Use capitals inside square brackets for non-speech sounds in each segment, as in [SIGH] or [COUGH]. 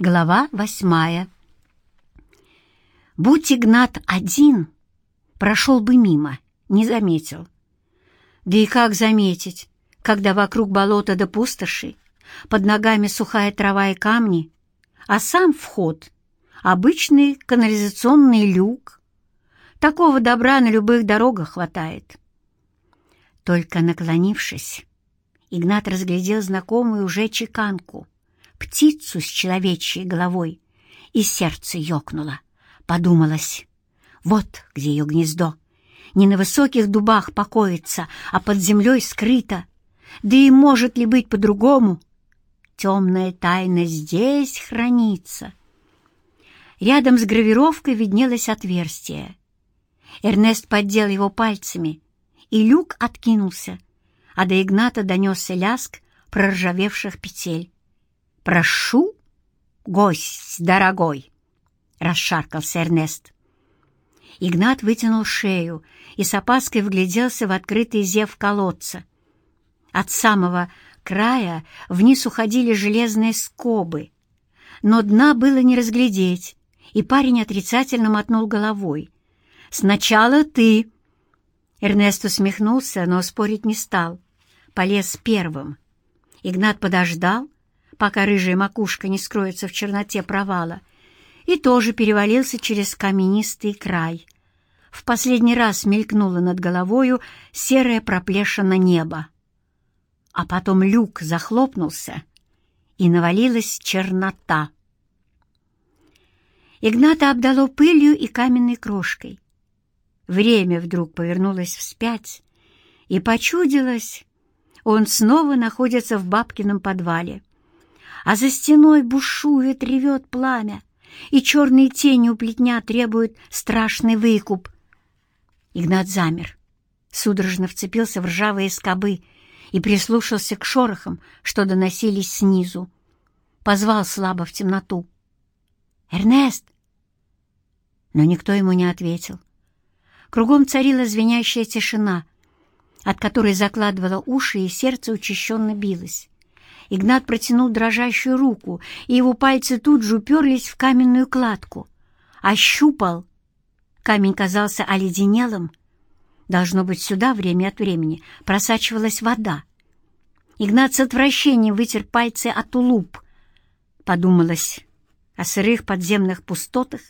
Глава восьмая. Будь Игнат один, прошел бы мимо, не заметил. Да и как заметить, когда вокруг болота да пустоши, под ногами сухая трава и камни, а сам вход — обычный канализационный люк. Такого добра на любых дорогах хватает. Только наклонившись, Игнат разглядел знакомую уже чеканку — птицу с человечьей головой, и сердце ёкнуло. Подумалось, вот где ее гнездо. Не на высоких дубах покоится, а под землей скрыто. Да и может ли быть по-другому? Темная тайна здесь хранится. Рядом с гравировкой виднелось отверстие. Эрнест поддел его пальцами, и люк откинулся, а до Игната донесся ляск проржавевших петель. «Прошу, гость дорогой!» — расшаркался Эрнест. Игнат вытянул шею и с опаской вгляделся в открытый зев колодца. От самого края вниз уходили железные скобы, но дна было не разглядеть, и парень отрицательно мотнул головой. «Сначала ты!» Эрнест усмехнулся, но спорить не стал. Полез первым. Игнат подождал, пока рыжая макушка не скроется в черноте провала, и тоже перевалился через каменистый край. В последний раз мелькнуло над головою серое проплешина неба. А потом люк захлопнулся, и навалилась чернота. Игната обдало пылью и каменной крошкой. Время вдруг повернулось вспять, и почудилось, он снова находится в бабкином подвале а за стеной бушует, ревет пламя, и черные тени у плетня требуют страшный выкуп. Игнат замер, судорожно вцепился в ржавые скобы и прислушался к шорохам, что доносились снизу. Позвал слабо в темноту. «Эрнест!» Но никто ему не ответил. Кругом царила звенящая тишина, от которой закладывало уши и сердце учащенно билось. Игнат протянул дрожащую руку, и его пальцы тут же уперлись в каменную кладку. Ощупал. Камень казался оледенелым. Должно быть, сюда время от времени просачивалась вода. Игнат с отвращением вытер пальцы от улуп. Подумалось о сырых подземных пустотах,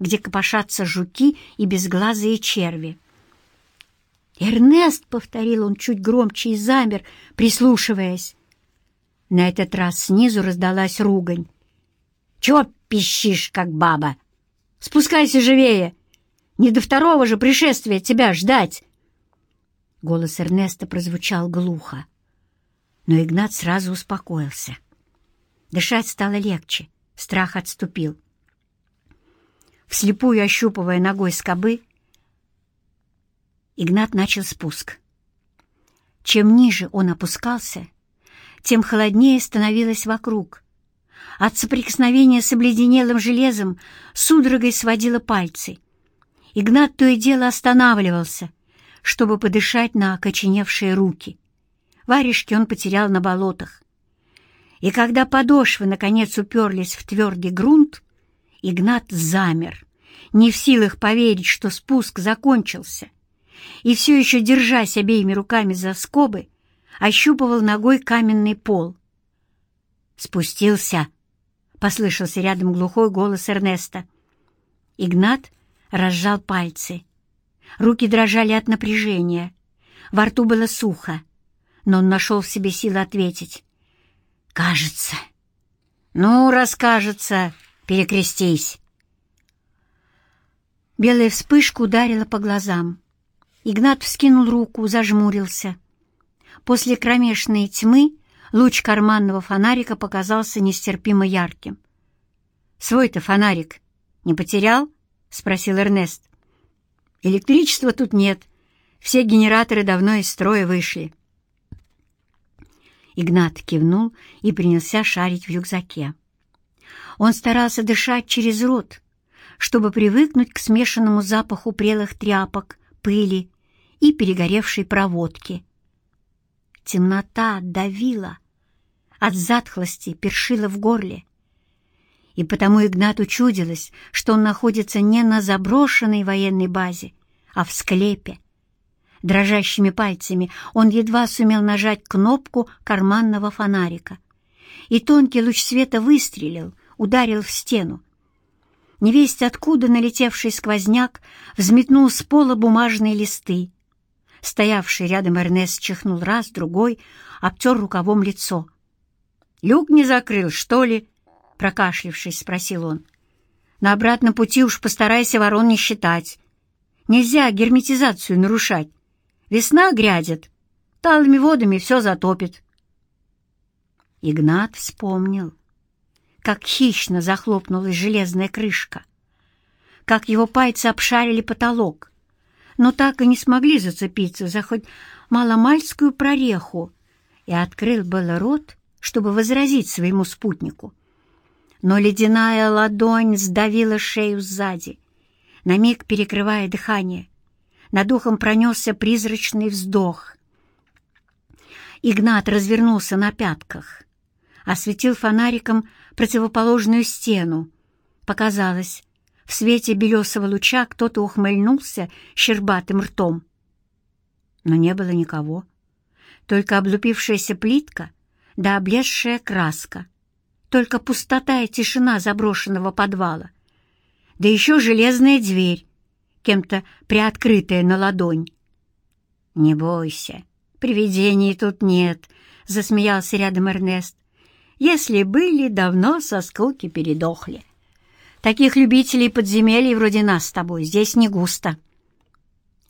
где копошатся жуки и безглазые черви. «Эрнест!» — повторил он чуть громче и замер, прислушиваясь. На этот раз снизу раздалась ругань. «Чего пищишь, как баба? Спускайся живее! Не до второго же пришествия тебя ждать!» Голос Эрнеста прозвучал глухо, но Игнат сразу успокоился. Дышать стало легче, страх отступил. Вслепую ощупывая ногой скобы, Игнат начал спуск. Чем ниже он опускался, тем холоднее становилось вокруг. От соприкосновения с обледенелым железом судорогой сводило пальцы. Игнат то и дело останавливался, чтобы подышать на окоченевшие руки. Варежки он потерял на болотах. И когда подошвы, наконец, уперлись в твердый грунт, Игнат замер, не в силах поверить, что спуск закончился. И все еще, держась обеими руками за скобы, ощупывал ногой каменный пол. «Спустился!» — послышался рядом глухой голос Эрнеста. Игнат разжал пальцы. Руки дрожали от напряжения. Во рту было сухо, но он нашел в себе силы ответить. «Кажется». «Ну, раскажется, перекрестись». Белая вспышка ударила по глазам. Игнат вскинул руку, зажмурился. После кромешной тьмы луч карманного фонарика показался нестерпимо ярким. «Свой-то фонарик не потерял?» — спросил Эрнест. «Электричества тут нет. Все генераторы давно из строя вышли». Игнат кивнул и принялся шарить в рюкзаке. Он старался дышать через рот, чтобы привыкнуть к смешанному запаху прелых тряпок, пыли и перегоревшей проводки. Темнота давила, от затхлости першила в горле. И потому Игнату чудилось, что он находится не на заброшенной военной базе, а в склепе. Дрожащими пальцами он едва сумел нажать кнопку карманного фонарика. И тонкий луч света выстрелил, ударил в стену. Невесть откуда налетевший сквозняк взметнул с пола бумажные листы. Стоявший рядом Эрнест чихнул раз, другой, обтер рукавом лицо. «Люк не закрыл, что ли?» — прокашлившись, спросил он. «На обратном пути уж постарайся ворон не считать. Нельзя герметизацию нарушать. Весна грядет, талыми водами все затопит». Игнат вспомнил, как хищно захлопнулась железная крышка, как его пальцы обшарили потолок, но так и не смогли зацепиться за хоть маломальскую прореху, и открыл было рот, чтобы возразить своему спутнику. Но ледяная ладонь сдавила шею сзади, на миг перекрывая дыхание. Над ухом пронесся призрачный вздох. Игнат развернулся на пятках, осветил фонариком противоположную стену. Показалось, в свете белесого луча кто-то ухмыльнулся щербатым ртом. Но не было никого, только облупившаяся плитка да облезшая краска, только пустота и тишина заброшенного подвала, да еще железная дверь, кем-то приоткрытая на ладонь. «Не бойся, привидений тут нет», — засмеялся рядом Эрнест. «Если были, давно со скуки передохли. Таких любителей подземелий вроде нас с тобой здесь не густо».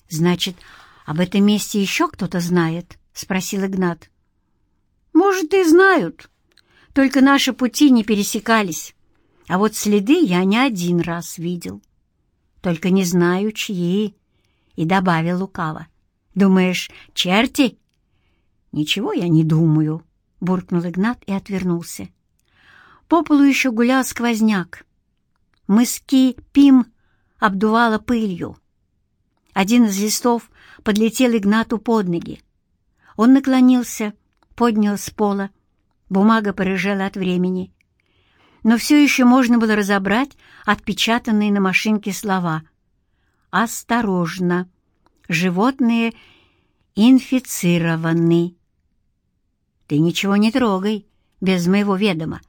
«Значит, об этом месте еще кто-то знает?» — спросил Игнат. «Может, и знают, только наши пути не пересекались, а вот следы я не один раз видел. Только не знаю, чьи». И добавил лукаво. «Думаешь, черти?» «Ничего я не думаю», — буркнул Игнат и отвернулся. По полу еще гулял сквозняк. Мыски Пим обдувало пылью. Один из листов подлетел Игнату под ноги. Он наклонился, поднял с пола. Бумага порыжела от времени. Но все еще можно было разобрать отпечатанные на машинке слова. «Осторожно! Животные инфицированы!» «Ты ничего не трогай, без моего ведома»,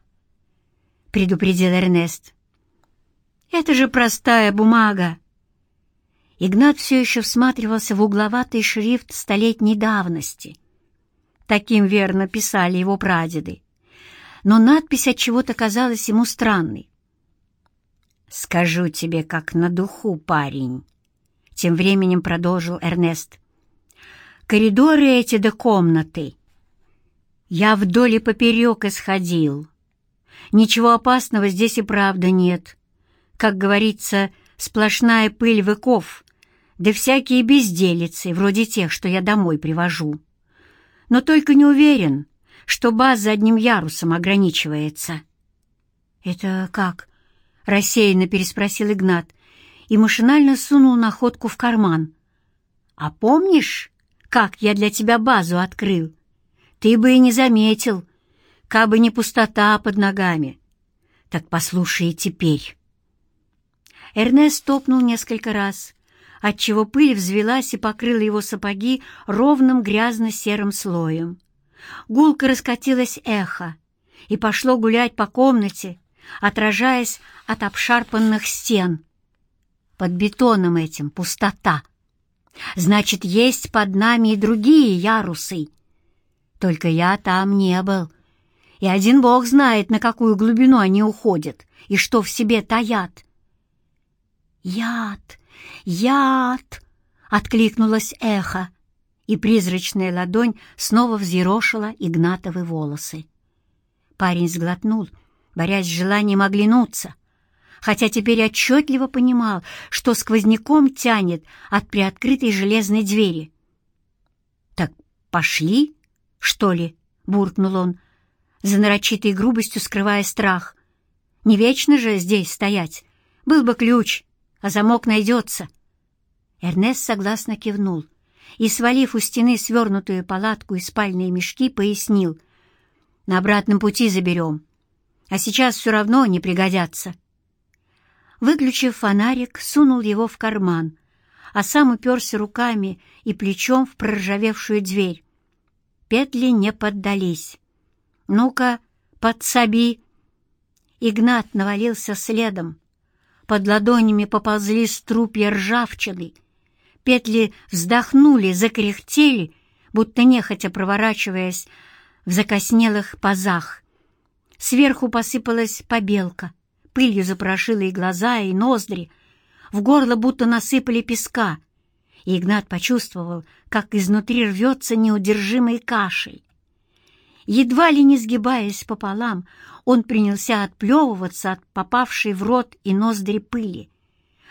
— предупредил Эрнест. «Это же простая бумага!» Игнат все еще всматривался в угловатый шрифт столетней давности. Таким верно писали его прадеды. Но надпись от чего-то казалась ему странной. «Скажу тебе, как на духу, парень», — тем временем продолжил Эрнест. «Коридоры эти да комнаты. Я вдоль и поперек исходил. Ничего опасного здесь и правда нет. Как говорится, сплошная пыль веков, да всякие безделицы, вроде тех, что я домой привожу. Но только не уверен, что баз за одним ярусом ограничивается». «Это как?» — рассеянно переспросил Игнат и машинально сунул находку в карман. «А помнишь, как я для тебя базу открыл? Ты бы и не заметил, кабы не пустота под ногами. Так послушай теперь». Эрнест топнул несколько раз, отчего пыль взвелась и покрыла его сапоги ровным грязно-серым слоем. Гулко раскатилось эхо и пошло гулять по комнате, отражаясь от обшарпанных стен. Под бетоном этим пустота. Значит, есть под нами и другие ярусы. Только я там не был. И один бог знает, на какую глубину они уходят и что в себе таят. Яд! «Яд!» — откликнулось эхо, и призрачная ладонь снова взъерошила Игнатовы волосы. Парень сглотнул, борясь с желанием оглянуться, хотя теперь отчетливо понимал, что сквозняком тянет от приоткрытой железной двери. «Так пошли, что ли?» — буркнул он, за нарочитой грубостью скрывая страх. «Не вечно же здесь стоять. Был бы ключ, а замок найдется». Эрнест согласно кивнул и, свалив у стены свернутую палатку и спальные мешки, пояснил. «На обратном пути заберем. а сейчас все равно не пригодятся. Выключив фонарик, сунул его в карман, а сам уперся руками и плечом в проржавевшую дверь. Петли не поддались. «Ну-ка, подсоби!» Игнат навалился следом. Под ладонями поползли струпья ржавчины. Петли вздохнули, закряхтели, будто нехотя проворачиваясь в закоснелых пазах. Сверху посыпалась побелка, пылью запрошила и глаза, и ноздри. В горло будто насыпали песка, и Игнат почувствовал, как изнутри рвется неудержимой кашей. Едва ли не сгибаясь пополам, он принялся отплевываться от попавшей в рот и ноздри пыли,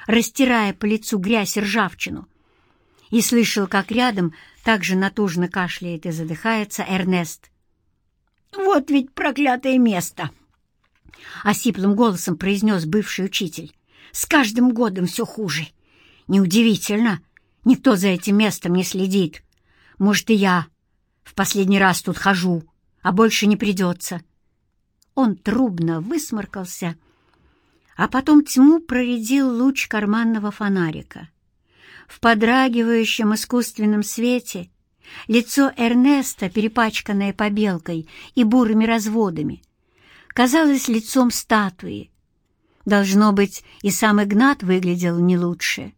растирая по лицу грязь и ржавчину, и слышал, как рядом также натужно кашляет и задыхается Эрнест. «Вот ведь проклятое место!» — осиплым голосом произнес бывший учитель. «С каждым годом все хуже. Неудивительно, никто за этим местом не следит. Может, и я в последний раз тут хожу, а больше не придется». Он трубно высморкался, а потом тьму проредил луч карманного фонарика. В подрагивающем искусственном свете Лицо Эрнеста, перепачканное побелкой и бурыми разводами, казалось лицом статуи. Должно быть, и сам Игнат выглядел не лучше.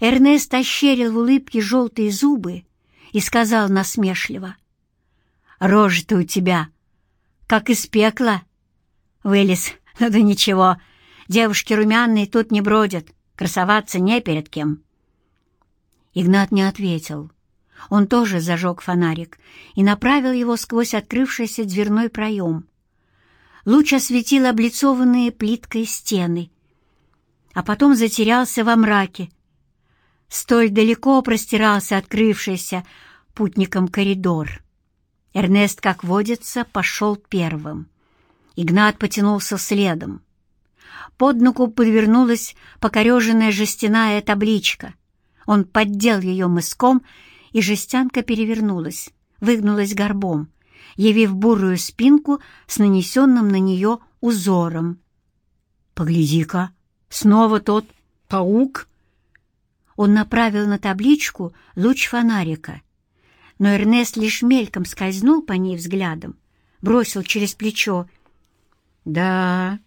Эрнест ощерил в улыбке желтые зубы и сказал насмешливо, «Рожа-то у тебя, как из пекла. Вылез, [LAUGHS] ну да ничего, девушки румяные тут не бродят, красоваться не перед кем». Игнат не ответил. Он тоже зажег фонарик и направил его сквозь открывшийся дверной проем. Луч осветил облицованные плиткой стены, а потом затерялся во мраке. Столь далеко простирался открывшийся путником коридор. Эрнест, как водится, пошел первым. Игнат потянулся следом. Под ногу подвернулась покореженная жестяная табличка. Он поддел ее мыском и жестянка перевернулась, выгнулась горбом, явив бурую спинку с нанесенным на нее узором. «Погляди-ка, снова тот паук!» Он направил на табличку луч фонарика, но Эрнест лишь мельком скользнул по ней взглядом, бросил через плечо. «Да,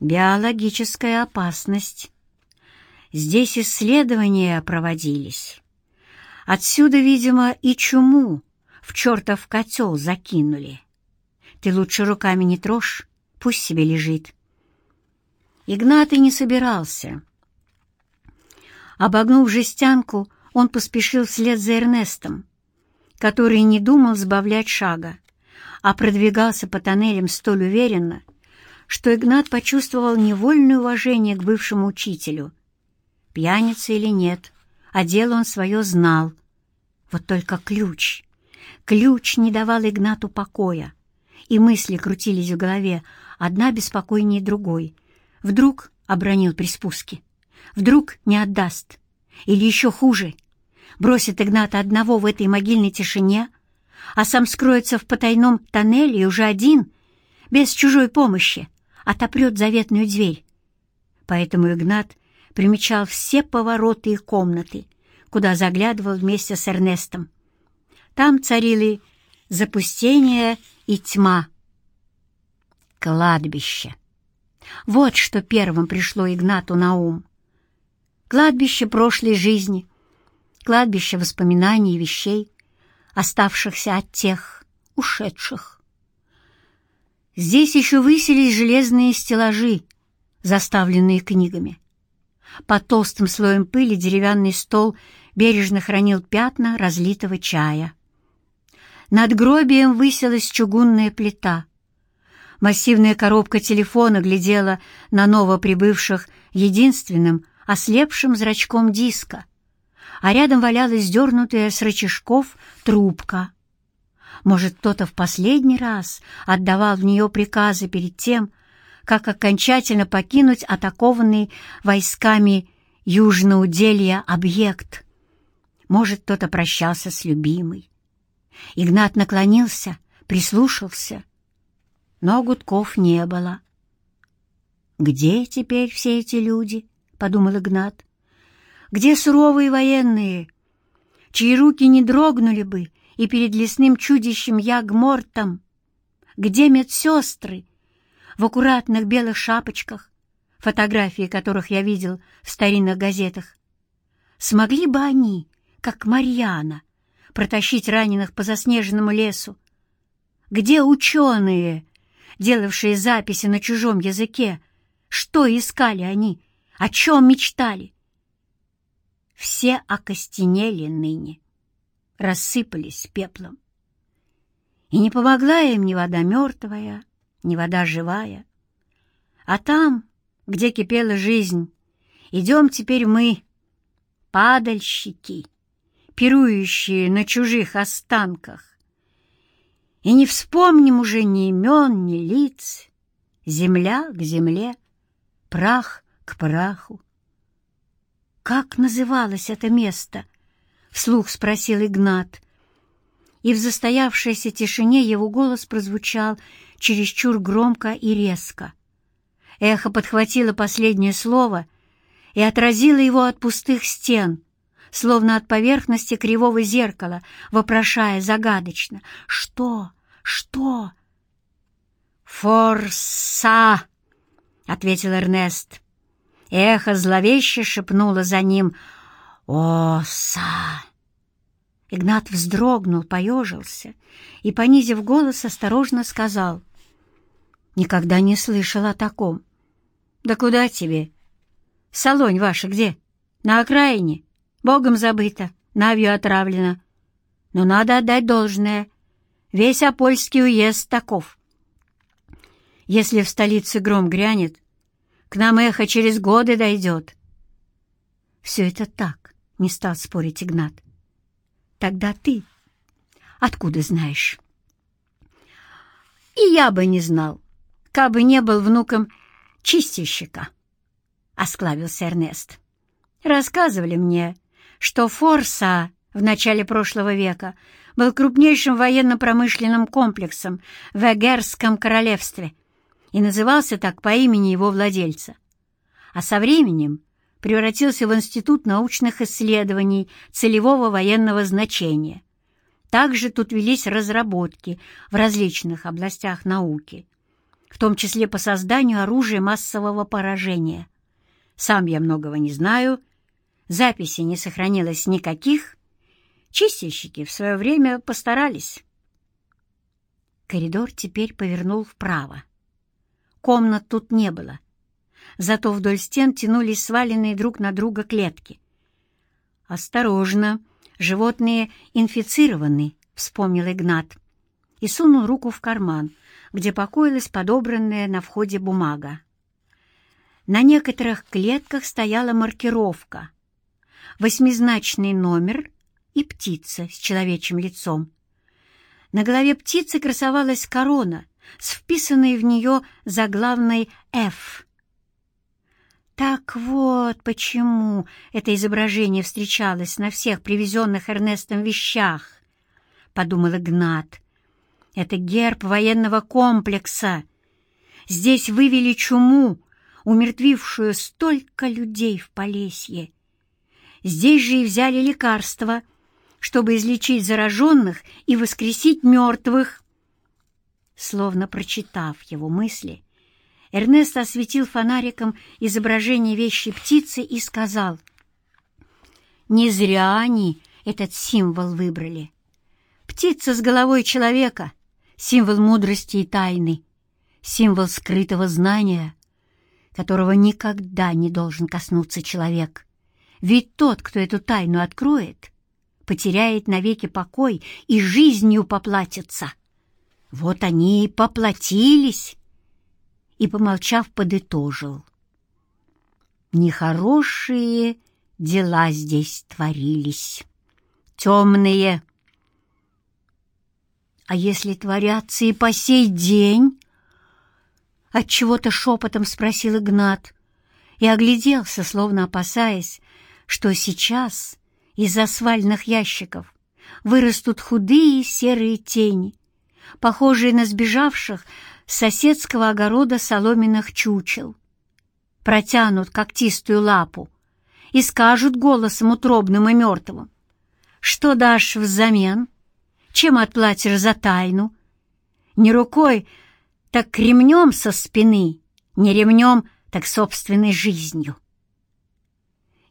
биологическая опасность. Здесь исследования проводились». Отсюда, видимо, и чуму в чертов котел закинули. Ты лучше руками не трожь, пусть себе лежит. Игнат и не собирался. Обогнув жестянку, он поспешил вслед за Эрнестом, который не думал сбавлять шага, а продвигался по тоннелям столь уверенно, что Игнат почувствовал невольное уважение к бывшему учителю. Пьяница или нет, а дело он свое знал. Вот только ключ. Ключ не давал Игнату покоя, и мысли крутились в голове, одна беспокойнее другой. Вдруг обронил при спуске. Вдруг не отдаст. Или еще хуже. Бросит Игната одного в этой могильной тишине, а сам скроется в потайном тоннеле и уже один, без чужой помощи, отопрет заветную дверь. Поэтому Игнат примечал все повороты и комнаты, куда заглядывал вместе с Эрнестом. Там царили запустение и тьма. Кладбище. Вот что первым пришло Игнату на ум. Кладбище прошлой жизни, кладбище воспоминаний и вещей, оставшихся от тех, ушедших. Здесь еще высились железные стеллажи, заставленные книгами. Под толстым слоем пыли деревянный стол бережно хранил пятна разлитого чая. Над гробием высилась чугунная плита. Массивная коробка телефона глядела на новоприбывших единственным ослепшим зрачком диска, а рядом валялась сдернутая с рычажков трубка. Может, кто-то в последний раз отдавал в нее приказы перед тем, как окончательно покинуть атакованный войсками Южноуделья объект. Может, кто-то прощался с любимой. Игнат наклонился, прислушался. но гудков не было. «Где теперь все эти люди?» — подумал Игнат. «Где суровые военные, чьи руки не дрогнули бы и перед лесным чудищем Ягмортом? Где медсестры в аккуратных белых шапочках, фотографии которых я видел в старинных газетах? Смогли бы они, как Марьяна, протащить раненых по заснеженному лесу? Где ученые, делавшие записи на чужом языке? Что искали они? О чем мечтали? Все окостенели ныне, рассыпались пеплом. И не помогла им ни вода мертвая, ни вода живая. А там, где кипела жизнь, идем теперь мы, падальщики, пирующие на чужих останках. И не вспомним уже ни имен, ни лиц, земля к земле, прах к праху. «Как называлось это место?» — вслух спросил Игнат. И в застоявшейся тишине его голос прозвучал чересчур громко и резко. Эхо подхватило последнее слово и отразило его от пустых стен, словно от поверхности кривого зеркала, вопрошая загадочно «Что? Что?» «Форса!» — ответил Эрнест. Эхо зловеще шепнуло за ним «Оса!». Игнат вздрогнул, поежился и, понизив голос, осторожно сказал «Никогда не слышал о таком». «Да куда тебе? Салонь ваша где? На окраине? Богом забыто, навью отравлено. Но надо отдать должное. Весь Апольский уезд таков. Если в столице гром грянет, к нам эхо через годы дойдет. Все это так, не стал спорить Игнат. Тогда ты откуда знаешь? И я бы не знал, кабы не был внуком чистильщика, — осклавился Эрнест. Рассказывали мне, что Форса в начале прошлого века был крупнейшим военно-промышленным комплексом в Эгерском королевстве — и назывался так по имени его владельца. А со временем превратился в Институт научных исследований целевого военного значения. Также тут велись разработки в различных областях науки, в том числе по созданию оружия массового поражения. Сам я многого не знаю, записи не сохранилось никаких, чистильщики в свое время постарались. Коридор теперь повернул вправо. Комнат тут не было. Зато вдоль стен тянулись сваленные друг на друга клетки. «Осторожно! Животные инфицированы», — вспомнил Игнат. И сунул руку в карман, где покоилась подобранная на входе бумага. На некоторых клетках стояла маркировка. Восьмизначный номер и птица с человечьим лицом. На голове птицы красовалась корона — с вписанной в нее заглавной «Ф». Так вот почему это изображение встречалось на всех привезенных Эрнестом вещах, — подумал Игнат. Это герб военного комплекса. Здесь вывели чуму, умертвившую столько людей в Полесье. Здесь же и взяли лекарства, чтобы излечить зараженных и воскресить мертвых. Словно прочитав его мысли, Эрнест осветил фонариком изображение вещи птицы и сказал, «Не зря они этот символ выбрали. Птица с головой человека — символ мудрости и тайны, символ скрытого знания, которого никогда не должен коснуться человек. Ведь тот, кто эту тайну откроет, потеряет навеки покой и жизнью поплатится». Вот они и поплатились. И, помолчав, подытожил. Нехорошие дела здесь творились. Темные. А если творятся и по сей день? Отчего-то шепотом спросил Игнат и огляделся, словно опасаясь, что сейчас из асфальтных ящиков вырастут худые серые тени, похожие на сбежавших с соседского огорода соломенных чучел, протянут когтистую лапу и скажут голосом утробным и мертвым, что дашь взамен, чем отплатишь за тайну. Не рукой, так ремнем со спины, не ремнем, так собственной жизнью.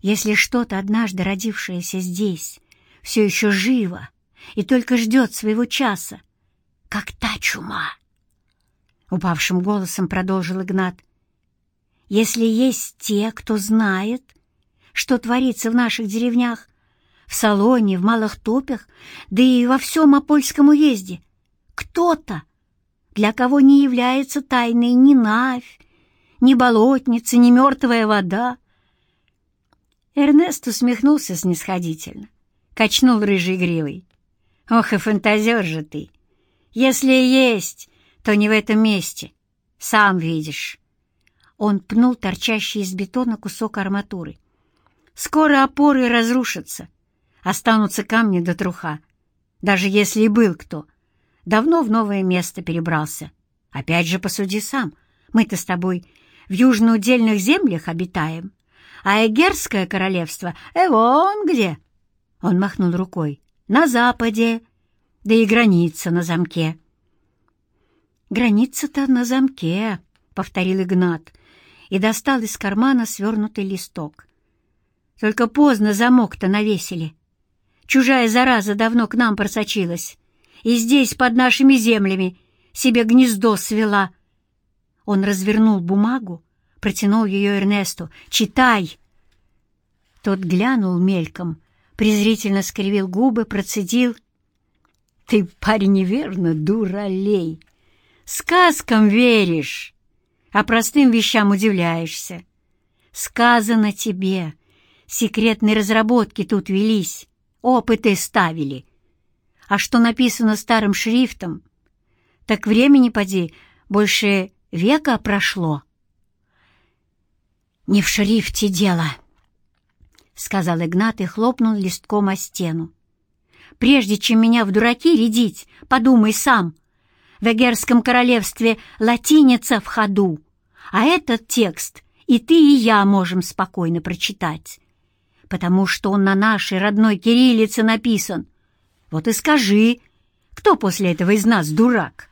Если что-то, однажды родившееся здесь, все еще живо и только ждет своего часа, как та чума, — упавшим голосом продолжил Игнат, — если есть те, кто знает, что творится в наших деревнях, в Салоне, в Малых Топях, да и во всем Апольском уезде, кто-то, для кого не является тайной ни Навь, ни болотница, ни мертвая вода. Эрнест усмехнулся снисходительно, качнул рыжей гривой. «Ох и фантазер же ты! Если есть, то не в этом месте, сам видишь». Он пнул торчащий из бетона кусок арматуры. «Скоро опоры разрушатся, останутся камни до труха. Даже если и был кто, давно в новое место перебрался. Опять же посуди сам, мы-то с тобой в южноудельных землях обитаем, а Эгерское королевство, э, вон где!» Он махнул рукой. «На западе, да и граница на замке». «Граница-то на замке», — повторил Игнат и достал из кармана свернутый листок. «Только поздно замок-то навесили. Чужая зараза давно к нам просочилась, и здесь, под нашими землями, себе гнездо свела». Он развернул бумагу, протянул ее Эрнесту. «Читай!» Тот глянул мельком, презрительно скривил губы, процедил. «Ты, парень, неверно, дуралей! Сказкам веришь, а простым вещам удивляешься. Сказано тебе, секретные разработки тут велись, опыты ставили. А что написано старым шрифтом, так времени, поди, больше века прошло. «Не в шрифте дело», — сказал Игнат и хлопнул листком о стену. «Прежде чем меня в дураки рядить, подумай сам. В Эгерском королевстве латиница в ходу, а этот текст и ты, и я можем спокойно прочитать, потому что он на нашей родной кириллице написан. Вот и скажи, кто после этого из нас дурак?»